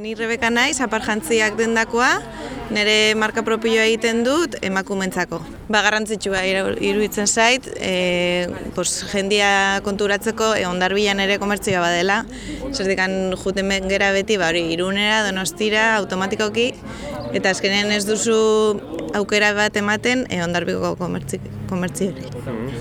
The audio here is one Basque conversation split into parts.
Ni Rebeka naiz, apar jantziak dendakoa, nire marka propioa egiten dut emakumentzako. Ba, garrantzitsua iru- iruditzen zait, e, pos, jendia konturatzeko e, ondarbilan ere komertzioa badela. Zerdikan juten ben gera beti, ba, hori, irunera, donostira, automatikoki, eta azkenean ez duzu aukera bat ematen e, ondarbiko komertzi, komertziori.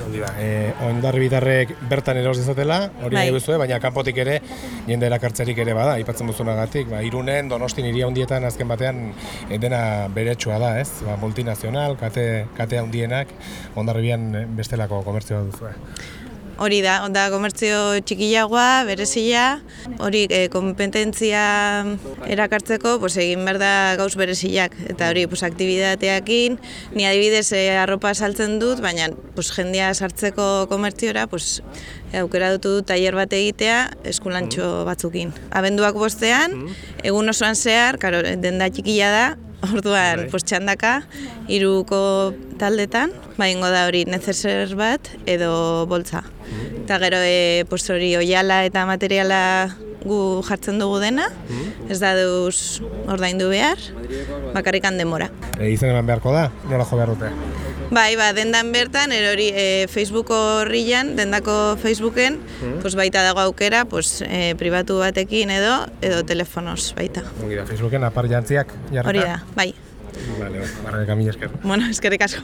Hori da, e, ondarbitarrek bertan eros dezatela, hori Bai. duzue, baina kanpotik ere jende erakartzerik ere bada, aipatzen duzunagatik, ba, irunen, donostin hiri handietan azken batean e, dena beretsua da, ez? Ba, multinazional, kate, kate handienak, ondarribian e, bestelako komertzioa duzue. Hori da, da komertzio txikiagoa, berezia, hori e, kompetentzia erakartzeko pues, egin behar da gauz bereziak. Eta hori, pues, aktibidateakin, ni adibidez e, arropa saltzen dut, baina pues, jendia sartzeko komertziora, pues, aukera dutu dut tailer bat egitea eskulantxo batzukin. Abenduak bostean, egun osoan zehar, karo, denda txikia da, Orduan, pues, txandaka, iruko taldetan, ba, ingo da hori neceser bat edo boltza. Eta gero, e, pues, hori oiala eta materiala gu jartzen dugu dena, ez da duz ordaindu behar, bakarrikan demora. E, izen eman beharko da, nola jo behar dute? Bai, ba, dendan bertan, erori e, Facebook horrian, dendako Facebooken, pues, baita dago aukera, pues, e, pribatu batekin edo, edo telefonoz baita. Ongi da, Facebooken apar jantziak jarrita? Hori da, bai. Vale, barra, mila esker. Bueno, eskerrik asko.